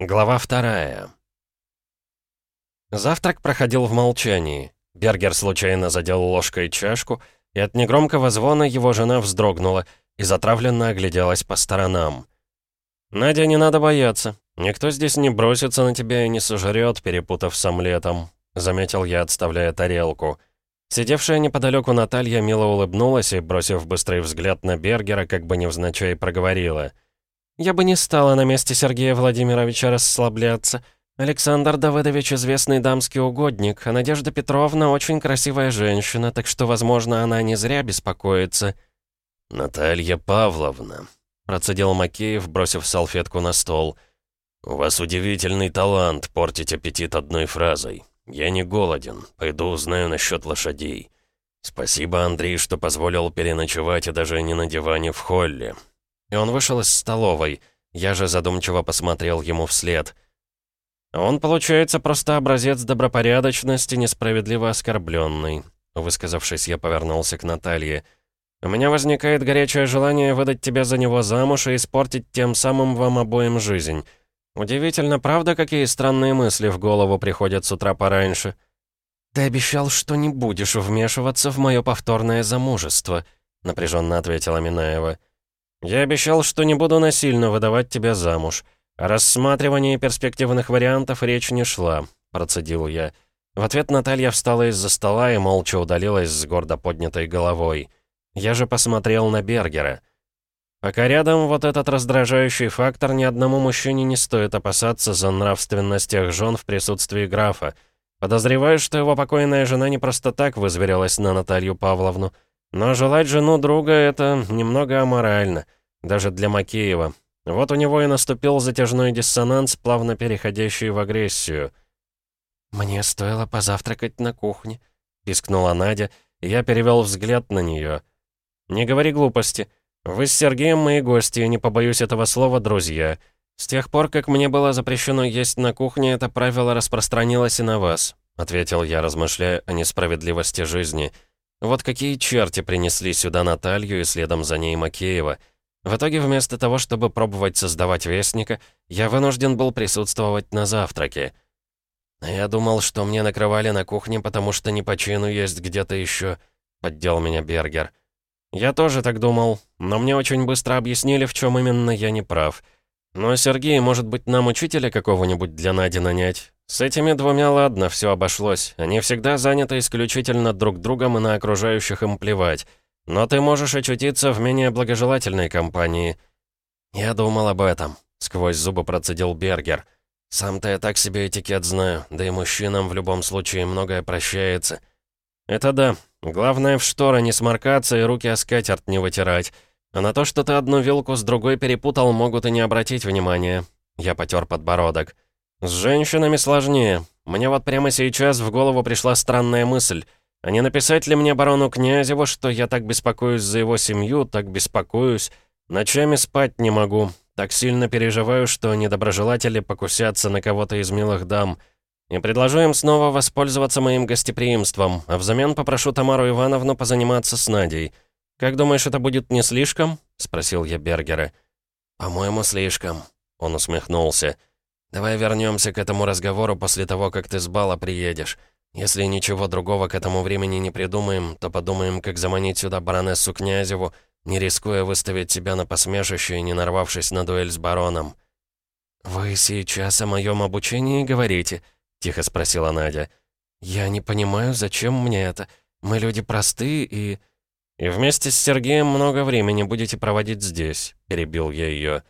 Глава вторая. Завтрак проходил в молчании. Бергер случайно задел ложкой чашку, и от негромкого звона его жена вздрогнула и затравленно огляделась по сторонам. «Надя, не надо бояться. Никто здесь не бросится на тебя и не сожрет, перепутав с омлетом», — заметил я, отставляя тарелку. Сидевшая неподалеку Наталья мило улыбнулась и, бросив быстрый взгляд на Бергера, как бы невзначай проговорила — я бы не стала на месте Сергея Владимировича расслабляться. Александр Давыдович известный дамский угодник, а Надежда Петровна очень красивая женщина, так что, возможно, она не зря беспокоится». «Наталья Павловна», — процедил Макеев, бросив салфетку на стол. «У вас удивительный талант портить аппетит одной фразой. Я не голоден, пойду узнаю насчет лошадей. Спасибо, Андрей, что позволил переночевать и даже не на диване в холле и он вышел из столовой. Я же задумчиво посмотрел ему вслед. «Он, получается, просто образец добропорядочности, несправедливо оскорбленный», высказавшись, я повернулся к Наталье. «У меня возникает горячее желание выдать тебя за него замуж и испортить тем самым вам обоим жизнь. Удивительно, правда, какие странные мысли в голову приходят с утра пораньше?» «Ты обещал, что не будешь вмешиваться в мое повторное замужество», напряженно ответила Минаева. «Я обещал, что не буду насильно выдавать тебя замуж. О рассматривании перспективных вариантов речь не шла», — процедил я. В ответ Наталья встала из-за стола и молча удалилась с гордо поднятой головой. Я же посмотрел на Бергера. Пока рядом вот этот раздражающий фактор, ни одному мужчине не стоит опасаться за нравственность тех жен в присутствии графа. Подозреваю, что его покойная жена не просто так вызверилась на Наталью Павловну. Но желать жену друга — это немного аморально, даже для Макеева. Вот у него и наступил затяжной диссонанс, плавно переходящий в агрессию. «Мне стоило позавтракать на кухне», — пискнула Надя, и я перевел взгляд на нее. «Не говори глупости. Вы с Сергеем мои гости, и не побоюсь этого слова, друзья. С тех пор, как мне было запрещено есть на кухне, это правило распространилось и на вас», — ответил я, размышляя о несправедливости жизни — вот какие черти принесли сюда Наталью и следом за ней Макеева. В итоге, вместо того, чтобы пробовать создавать Вестника, я вынужден был присутствовать на завтраке. «Я думал, что мне накрывали на кухне, потому что не по чину есть где-то еще», — поддел меня Бергер. «Я тоже так думал, но мне очень быстро объяснили, в чем именно я не прав. Но, Сергей, может быть, нам учителя какого-нибудь для Нади нанять? С этими двумя ладно, все обошлось. Они всегда заняты исключительно друг другом и на окружающих им плевать. Но ты можешь очутиться в менее благожелательной компании. Я думал об этом, сквозь зубы процедил Бергер. Сам-то я так себе этикет знаю, да и мужчинам в любом случае многое прощается. Это да. Главное в шторы не сморкаться и руки о скатерть не вытирать. А на то, что ты одну вилку с другой перепутал, могут и не обратить внимания. Я потер подбородок. «С женщинами сложнее. Мне вот прямо сейчас в голову пришла странная мысль. А не написать ли мне барону Князеву, что я так беспокоюсь за его семью, так беспокоюсь? Ночами спать не могу. Так сильно переживаю, что недоброжелатели покусятся на кого-то из милых дам. И предложу им снова воспользоваться моим гостеприимством, а взамен попрошу Тамару Ивановну позаниматься с Надей. Как думаешь, это будет не слишком?» — спросил я Бергера. «По-моему, слишком», — он усмехнулся. Давай вернемся к этому разговору после того, как ты с бала приедешь. Если ничего другого к этому времени не придумаем, то подумаем, как заманить сюда баронессу Князеву, не рискуя выставить себя на посмешище и не нарвавшись на дуэль с бароном». «Вы сейчас о моем обучении говорите?» — тихо спросила Надя. «Я не понимаю, зачем мне это. Мы люди простые и...» «И вместе с Сергеем много времени будете проводить здесь», — перебил я ее.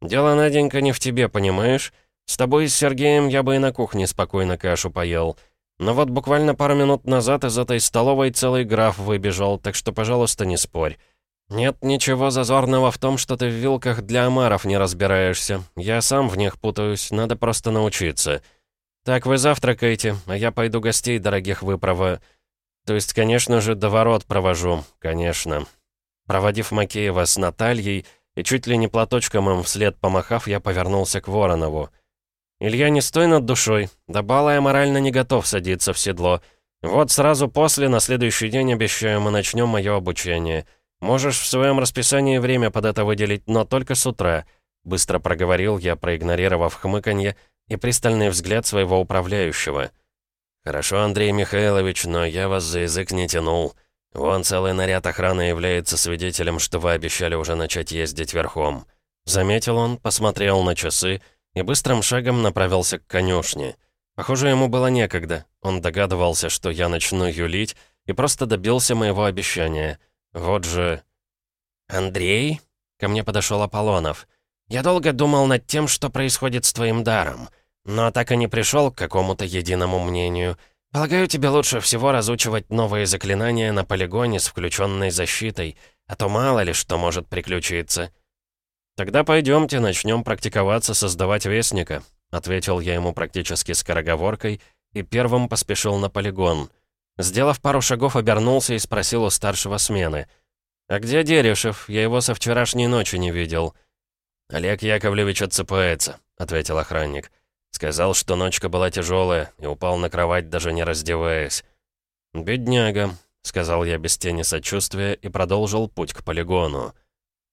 «Дело, Наденька, не в тебе, понимаешь? С тобой и с Сергеем я бы и на кухне спокойно кашу поел. Но вот буквально пару минут назад из этой столовой целый граф выбежал, так что, пожалуйста, не спорь. Нет ничего зазорного в том, что ты в вилках для омаров не разбираешься. Я сам в них путаюсь, надо просто научиться. Так, вы завтракаете, а я пойду гостей дорогих выправо... То есть, конечно же, до ворот провожу, конечно. Проводив Макеева с Натальей и чуть ли не платочком им вслед помахав, я повернулся к Воронову. «Илья, не стой над душой. До бала морально не готов садиться в седло. Вот сразу после, на следующий день, обещаю, мы начнем мое обучение. Можешь в своем расписании время под это выделить, но только с утра. Быстро проговорил я, проигнорировав хмыканье и пристальный взгляд своего управляющего. «Хорошо, Андрей Михайлович, но я вас за язык не тянул. Вон целый наряд охраны является свидетелем, что вы обещали уже начать ездить верхом». Заметил он, посмотрел на часы и быстрым шагом направился к конюшне. Похоже, ему было некогда. Он догадывался, что я начну юлить, и просто добился моего обещания. Вот же... «Андрей?» — ко мне подошел Аполлонов. «Я долго думал над тем, что происходит с твоим даром, но так и не пришел к какому-то единому мнению. Полагаю, тебе лучше всего разучивать новые заклинания на полигоне с включенной защитой, а то мало ли что может приключиться». «Тогда пойдемте, начнем практиковаться создавать Вестника», ответил я ему практически скороговоркой и первым поспешил на полигон. Сделав пару шагов, обернулся и спросил у старшего смены. «А где Дерешев? Я его со вчерашней ночи не видел». «Олег Яковлевич отсыпается», — ответил охранник. Сказал, что ночка была тяжелая и упал на кровать, даже не раздеваясь. «Бедняга», — сказал я без тени сочувствия и продолжил путь к полигону.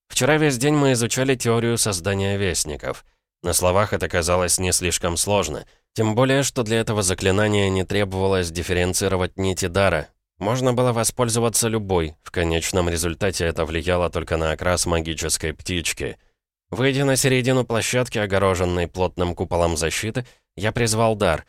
Вчера весь день мы изучали теорию создания вестников. На словах это казалось не слишком сложно, тем более, что для этого заклинания не требовалось дифференцировать нити дара. Можно было воспользоваться любой, в конечном результате это влияло только на окрас магической птички. Выйдя на середину площадки, огороженной плотным куполом защиты, я призвал дар.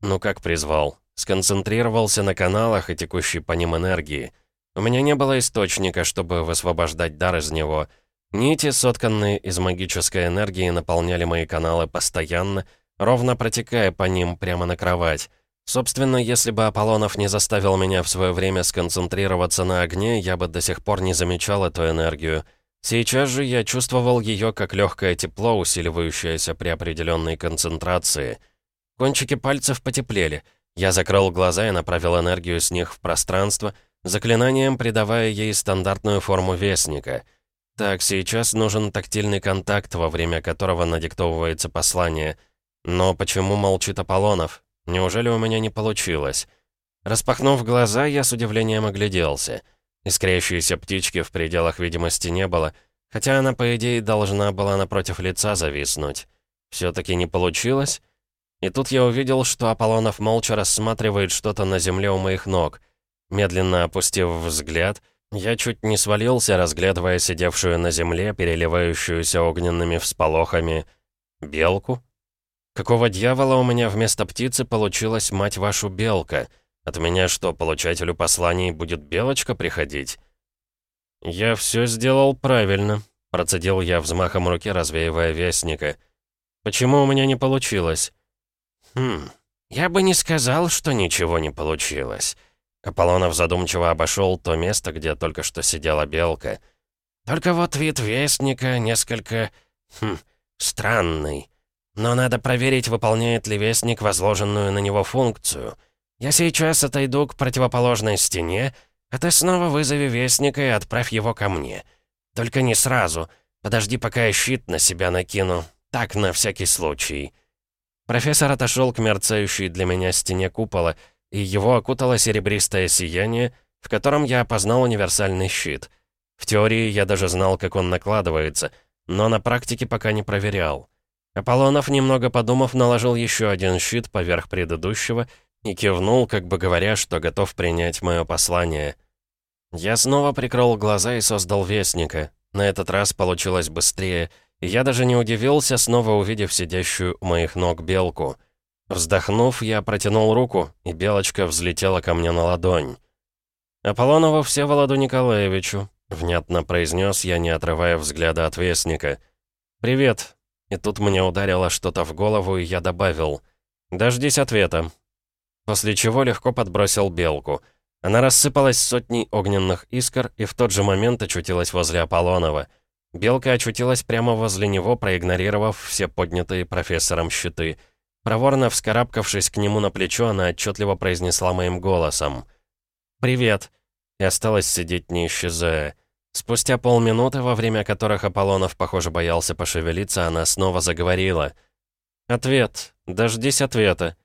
Ну как призвал? Сконцентрировался на каналах и текущей по ним энергии. У меня не было источника, чтобы высвобождать дар из него — Нити, сотканные из магической энергии, наполняли мои каналы постоянно, ровно протекая по ним прямо на кровать. Собственно, если бы Аполлонов не заставил меня в свое время сконцентрироваться на огне, я бы до сих пор не замечал эту энергию. Сейчас же я чувствовал ее как легкое тепло, усиливающееся при определенной концентрации. Кончики пальцев потеплели. Я закрыл глаза и направил энергию с них в пространство, заклинанием придавая ей стандартную форму вестника — так, сейчас нужен тактильный контакт, во время которого надиктовывается послание. Но почему молчит Аполлонов? Неужели у меня не получилось? Распахнув глаза, я с удивлением огляделся. Искрящейся птички в пределах видимости не было, хотя она, по идее, должна была напротив лица зависнуть. Все-таки не получилось? И тут я увидел, что Аполлонов молча рассматривает что-то на земле у моих ног. Медленно опустив взгляд — я чуть не свалился, разглядывая сидевшую на земле, переливающуюся огненными всполохами, белку. Какого дьявола у меня вместо птицы получилась, мать вашу, белка? От меня что, получателю посланий будет белочка приходить? Я все сделал правильно, процедил я взмахом руки, развеивая вестника. Почему у меня не получилось? Хм, я бы не сказал, что ничего не получилось. Аполлонов задумчиво обошел то место, где только что сидела белка. «Только вот вид Вестника несколько... Хм, странный. Но надо проверить, выполняет ли Вестник возложенную на него функцию. Я сейчас отойду к противоположной стене, а ты снова вызови Вестника и отправь его ко мне. Только не сразу. Подожди, пока я щит на себя накину. Так, на всякий случай». Профессор отошел к мерцающей для меня стене купола, и его окутало серебристое сияние, в котором я опознал универсальный щит. В теории я даже знал, как он накладывается, но на практике пока не проверял. Аполлонов, немного подумав, наложил еще один щит поверх предыдущего и кивнул, как бы говоря, что готов принять мое послание. Я снова прикрыл глаза и создал Вестника. На этот раз получилось быстрее, и я даже не удивился, снова увидев сидящую у моих ног белку — Вздохнув, я протянул руку, и белочка взлетела ко мне на ладонь. «Аполлонову Всеволоду Николаевичу», — внятно произнес я, не отрывая взгляда от вестника. «Привет». И тут мне ударило что-то в голову, и я добавил. «Дождись ответа». После чего легко подбросил белку. Она рассыпалась сотней огненных искр и в тот же момент очутилась возле Аполлонова. Белка очутилась прямо возле него, проигнорировав все поднятые профессором щиты — Проворно вскарабкавшись к нему на плечо, она отчетливо произнесла моим голосом. «Привет!» И осталось сидеть, не исчезая. Спустя полминуты, во время которых Аполлонов, похоже, боялся пошевелиться, она снова заговорила. «Ответ. Дождись ответа».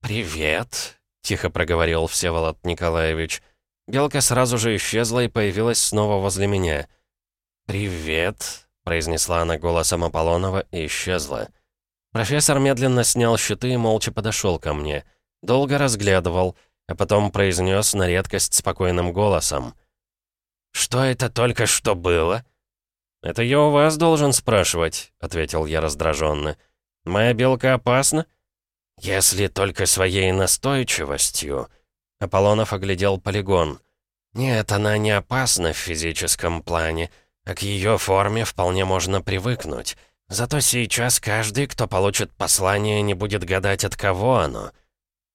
«Привет», — тихо проговорил Всеволод Николаевич. Белка сразу же исчезла и появилась снова возле меня. «Привет», произнесла она голосом Аполлонова и исчезла. Профессор медленно снял щиты и молча подошел ко мне. Долго разглядывал, а потом произнес на редкость спокойным голосом. «Что это только что было?» «Это я у вас должен спрашивать», — ответил я раздраженно. «Моя белка опасна?» «Если только своей настойчивостью...» Аполлонов оглядел полигон. «Нет, она не опасна в физическом плане, а к ее форме вполне можно привыкнуть. Зато сейчас каждый, кто получит послание, не будет гадать, от кого оно».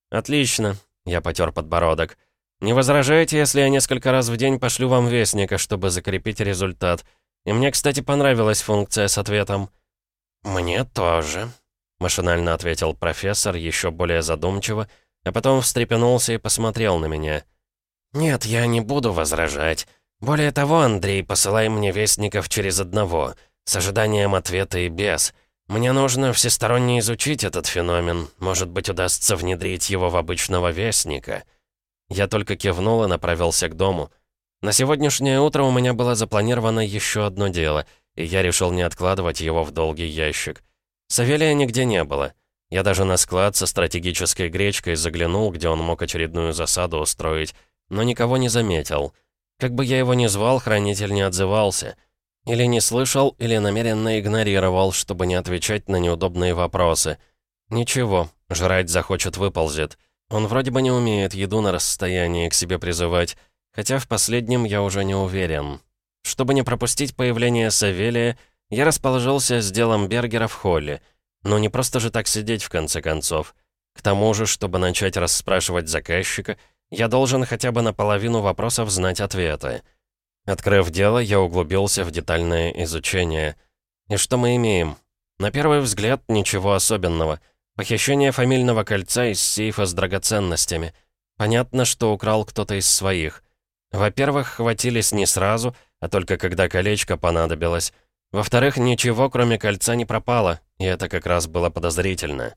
«Отлично», — я потер подбородок. «Не возражаете, если я несколько раз в день пошлю вам вестника, чтобы закрепить результат? И мне, кстати, понравилась функция с ответом». «Мне тоже», — машинально ответил профессор, еще более задумчиво, а потом встрепенулся и посмотрел на меня. «Нет, я не буду возражать. Более того, Андрей, посылай мне вестников через одного, с ожиданием ответа и без. Мне нужно всесторонне изучить этот феномен. Может быть, удастся внедрить его в обычного вестника». Я только кивнул и направился к дому. На сегодняшнее утро у меня было запланировано еще одно дело, и я решил не откладывать его в долгий ящик. Савелия нигде не было. Я даже на склад со стратегической гречкой заглянул, где он мог очередную засаду устроить, но никого не заметил. Как бы я его ни звал, хранитель не отзывался. Или не слышал, или намеренно игнорировал, чтобы не отвечать на неудобные вопросы. Ничего, жрать захочет выползет. Он вроде бы не умеет еду на расстоянии к себе призывать, хотя в последнем я уже не уверен. Чтобы не пропустить появление Савелия, я расположился с делом Бергера в холле. Но не просто же так сидеть, в конце концов. К тому же, чтобы начать расспрашивать заказчика, я должен хотя бы наполовину вопросов знать ответы. Открыв дело, я углубился в детальное изучение. И что мы имеем? На первый взгляд, ничего особенного. Похищение фамильного кольца из сейфа с драгоценностями. Понятно, что украл кто-то из своих. Во-первых, хватились не сразу, а только когда колечко понадобилось. Во-вторых, ничего, кроме кольца, не пропало, и это как раз было подозрительно.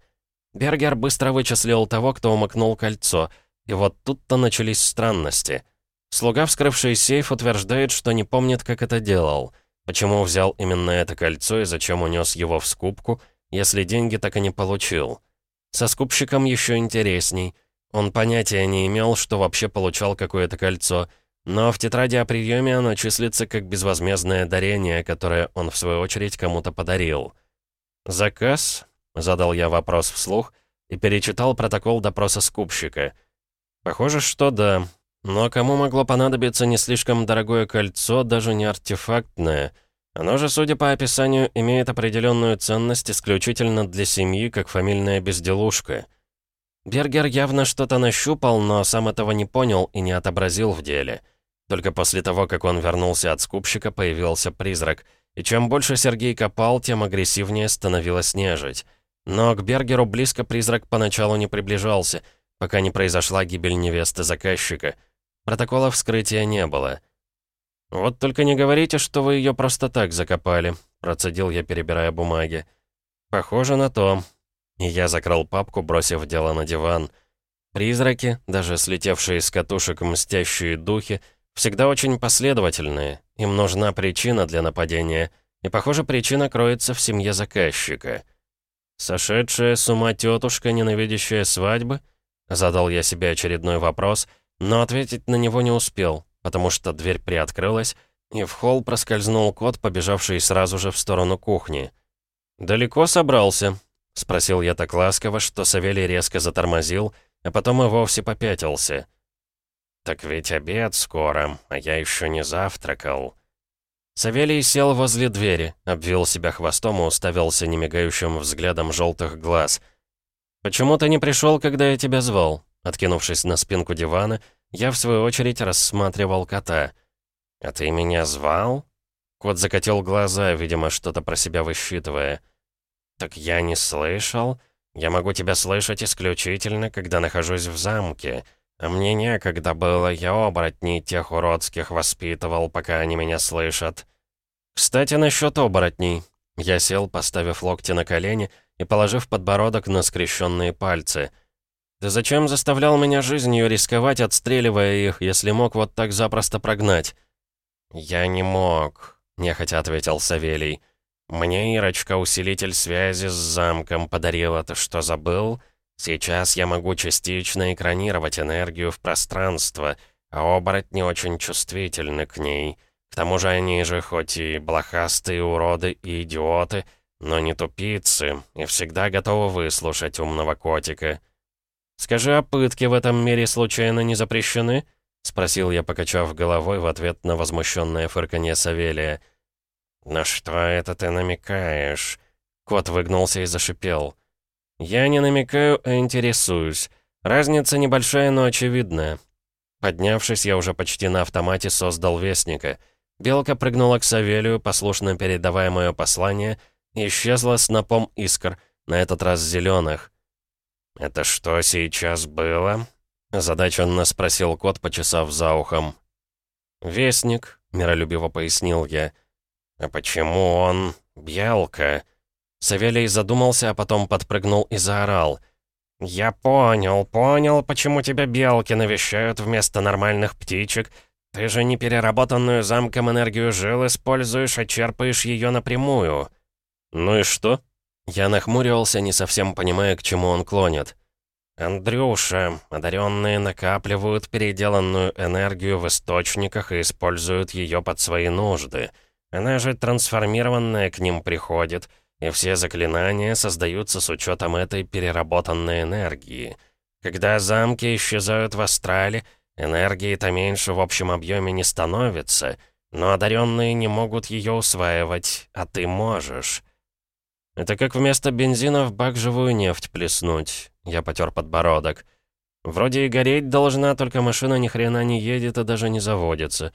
Бергер быстро вычислил того, кто умыкнул кольцо, и вот тут-то начались странности. Слуга, вскрывший сейф, утверждает, что не помнит, как это делал. Почему взял именно это кольцо и зачем унес его в скупку, если деньги так и не получил. Со скупщиком еще интересней. Он понятия не имел, что вообще получал какое-то кольцо — но в тетради о приеме оно числится как безвозмездное дарение, которое он, в свою очередь, кому-то подарил. «Заказ?» — задал я вопрос вслух и перечитал протокол допроса скупщика. «Похоже, что да. Но кому могло понадобиться не слишком дорогое кольцо, даже не артефактное? Оно же, судя по описанию, имеет определенную ценность исключительно для семьи, как фамильная безделушка». Бергер явно что-то нащупал, но сам этого не понял и не отобразил в деле. Только после того, как он вернулся от скупщика, появился призрак. И чем больше Сергей копал, тем агрессивнее становилась нежить. Но к Бергеру близко призрак поначалу не приближался, пока не произошла гибель невесты заказчика. Протокола вскрытия не было. «Вот только не говорите, что вы ее просто так закопали», — процедил я, перебирая бумаги. «Похоже на то». И я закрыл папку, бросив дело на диван. Призраки, даже слетевшие с катушек мстящие духи, всегда очень последовательные. Им нужна причина для нападения. И, похоже, причина кроется в семье заказчика. «Сошедшая с ума тетушка, ненавидящая свадьбы?» Задал я себе очередной вопрос, но ответить на него не успел, потому что дверь приоткрылась, и в холл проскользнул кот, побежавший сразу же в сторону кухни. «Далеко собрался?» — спросил я так ласково, что Савелий резко затормозил, а потом и вовсе попятился. «Так ведь обед скоро, а я еще не завтракал». Савелий сел возле двери, обвил себя хвостом и уставился немигающим взглядом желтых глаз. «Почему ты не пришел, когда я тебя звал?» Откинувшись на спинку дивана, я в свою очередь рассматривал кота. «А ты меня звал?» Кот закатил глаза, видимо, что-то про себя высчитывая. «Так я не слышал. Я могу тебя слышать исключительно, когда нахожусь в замке. А мне некогда было, я оборотней тех уродских воспитывал, пока они меня слышат. Кстати, насчет оборотней. Я сел, поставив локти на колени и положив подбородок на скрещенные пальцы. Ты зачем заставлял меня жизнью рисковать, отстреливая их, если мог вот так запросто прогнать? Я не мог. нехотя ответил Савелий. «Мне Ирочка усилитель связи с замком подарила, ты что, забыл? Сейчас я могу частично экранировать энергию в пространство, а оборотни очень чувствительны к ней. К тому же они же хоть и блохастые уроды и идиоты, но не тупицы, и всегда готовы выслушать умного котика. «Скажи, а пытки в этом мире случайно не запрещены?» — спросил я, покачав головой в ответ на возмущенное фырканье Савелия. «На что это ты намекаешь?» Кот выгнулся и зашипел. «Я не намекаю, а интересуюсь. Разница небольшая, но очевидная». Поднявшись, я уже почти на автомате создал Вестника. Белка прыгнула к Савелию, послушно передавая мое послание — Исчезла снопом искр, на этот раз зеленых. «Это что сейчас было?» Задаченно спросил кот, почесав за ухом. «Вестник», — миролюбиво пояснил я. «А почему он... Бьялка?» Савелий задумался, а потом подпрыгнул и заорал. «Я понял, понял, почему тебя белки навещают вместо нормальных птичек. Ты же не переработанную замком энергию жил используешь, а черпаешь ее напрямую». «Ну и что?» Я нахмурился, не совсем понимая, к чему он клонит. «Андрюша, одаренные накапливают переделанную энергию в источниках и используют ее под свои нужды. Она же трансформированная к ним приходит, и все заклинания создаются с учетом этой переработанной энергии. Когда замки исчезают в астрале, энергии-то меньше в общем объеме не становится, но одаренные не могут ее усваивать, а ты можешь». Это как вместо бензина в бак живую нефть плеснуть. Я потер подбородок. Вроде и гореть должна, только машина ни хрена не едет и даже не заводится.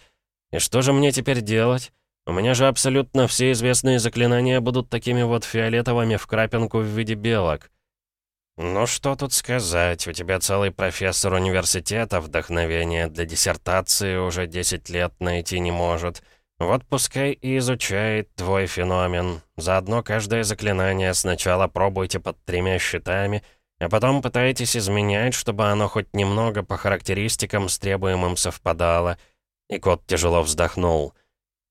И что же мне теперь делать? У меня же абсолютно все известные заклинания будут такими вот фиолетовыми в крапинку в виде белок. «Ну что тут сказать, у тебя целый профессор университета вдохновения для диссертации уже 10 лет найти не может». Вот пускай и изучает твой феномен. Заодно каждое заклинание сначала пробуйте под тремя щитами, а потом пытайтесь изменять, чтобы оно хоть немного по характеристикам с требуемым совпадало. И кот тяжело вздохнул.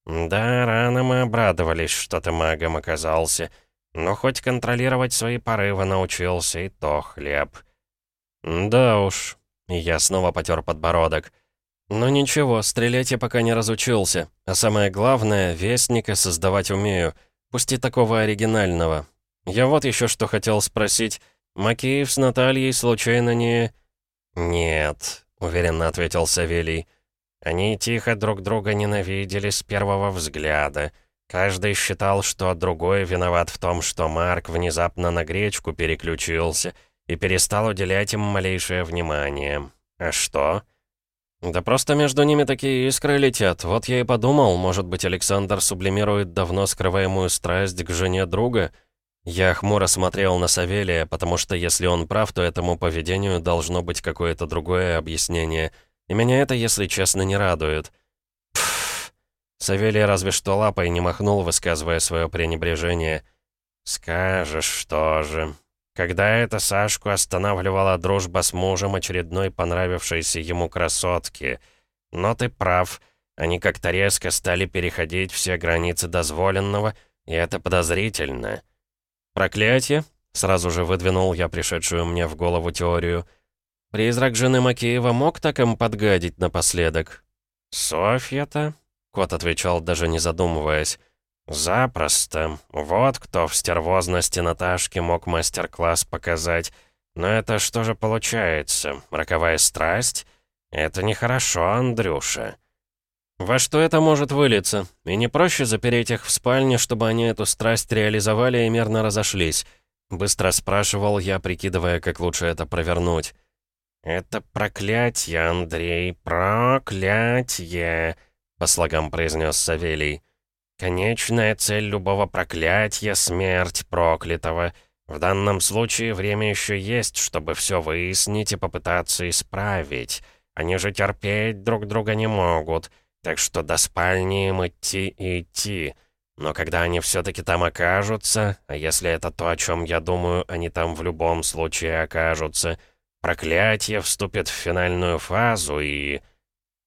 Да, рано мы обрадовались, что ты магом оказался. Но хоть контролировать свои порывы научился, и то хлеб. Да уж. Я снова потер подбородок. «Ну ничего, стрелять я пока не разучился. А самое главное, вестника создавать умею. Пусть и такого оригинального. Я вот еще что хотел спросить. Макеев с Натальей случайно не...» «Нет», — уверенно ответил Савелий. «Они тихо друг друга ненавидели с первого взгляда. Каждый считал, что другой виноват в том, что Марк внезапно на гречку переключился и перестал уделять им малейшее внимание. А что?» «Да просто между ними такие искры летят. Вот я и подумал, может быть, Александр сублимирует давно скрываемую страсть к жене друга?» Я хмуро смотрел на Савелия, потому что если он прав, то этому поведению должно быть какое-то другое объяснение. И меня это, если честно, не радует. Пф. Савелий разве что лапой не махнул, высказывая свое пренебрежение. «Скажешь, что же...» Когда это Сашку останавливала дружба с мужем очередной понравившейся ему красотки. Но ты прав, они как-то резко стали переходить все границы дозволенного, и это подозрительно. «Проклятие?» — сразу же выдвинул я пришедшую мне в голову теорию. «Призрак жены Макеева мог так им подгадить напоследок?» «Софья-то?» — кот отвечал, даже не задумываясь. «Запросто. Вот кто в стервозности Наташки мог мастер-класс показать. Но это что же получается? Роковая страсть? Это нехорошо, Андрюша». «Во что это может вылиться? И не проще запереть их в спальне, чтобы они эту страсть реализовали и мирно разошлись?» Быстро спрашивал я, прикидывая, как лучше это провернуть. «Это проклятие, Андрей, проклятие!» По слогам произнес Савелий. Конечная цель любого проклятия — смерть проклятого. В данном случае время еще есть, чтобы все выяснить и попытаться исправить. Они же терпеть друг друга не могут, так что до спальни им идти и идти. Но когда они все-таки там окажутся, а если это то, о чем я думаю, они там в любом случае окажутся, проклятие вступит в финальную фазу и...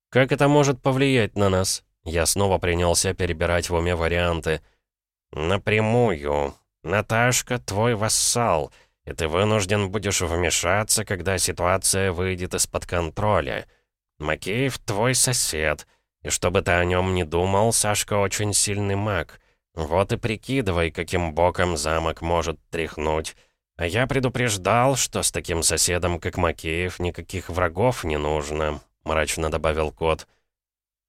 «Как это может повлиять на нас?» Я снова принялся перебирать в уме варианты. «Напрямую. Наташка твой вассал, и ты вынужден будешь вмешаться, когда ситуация выйдет из-под контроля. Макеев твой сосед, и чтобы ты о нем не думал, Сашка очень сильный маг. Вот и прикидывай, каким боком замок может тряхнуть. А я предупреждал, что с таким соседом, как Макеев, никаких врагов не нужно», — мрачно добавил кот.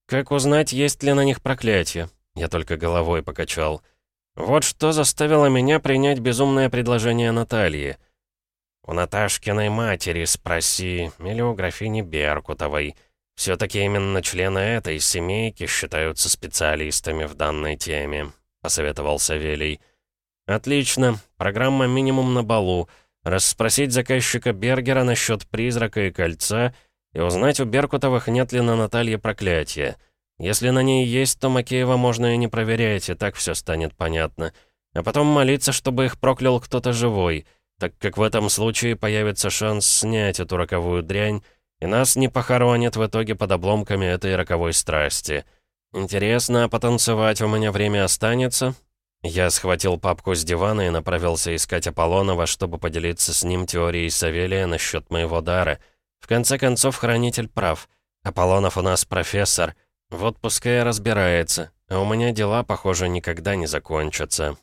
«Как узнать, есть ли на них проклятие?» Я только головой покачал. Вот что заставило меня принять безумное предложение Натальи. «У Наташкиной матери спроси, или у графини Беркутовой. Все-таки именно члены этой семейки считаются специалистами в данной теме», — посоветовал Савелий. «Отлично. Программа «Минимум на балу». Расспросить заказчика Бергера насчет призрака и кольца и узнать у Беркутовых, нет ли на Наталье проклятия. Если на ней есть, то Макеева можно и не проверять, и так все станет понятно. А потом молиться, чтобы их проклял кто-то живой, так как в этом случае появится шанс снять эту роковую дрянь, и нас не похоронят в итоге под обломками этой роковой страсти. Интересно, а потанцевать у меня время останется? Я схватил папку с дивана и направился искать Аполлонова, чтобы поделиться с ним теорией Савелия насчет моего дара. В конце концов, хранитель прав. Аполлонов у нас профессор — вот пускай разбирается, а у меня дела, похоже, никогда не закончатся.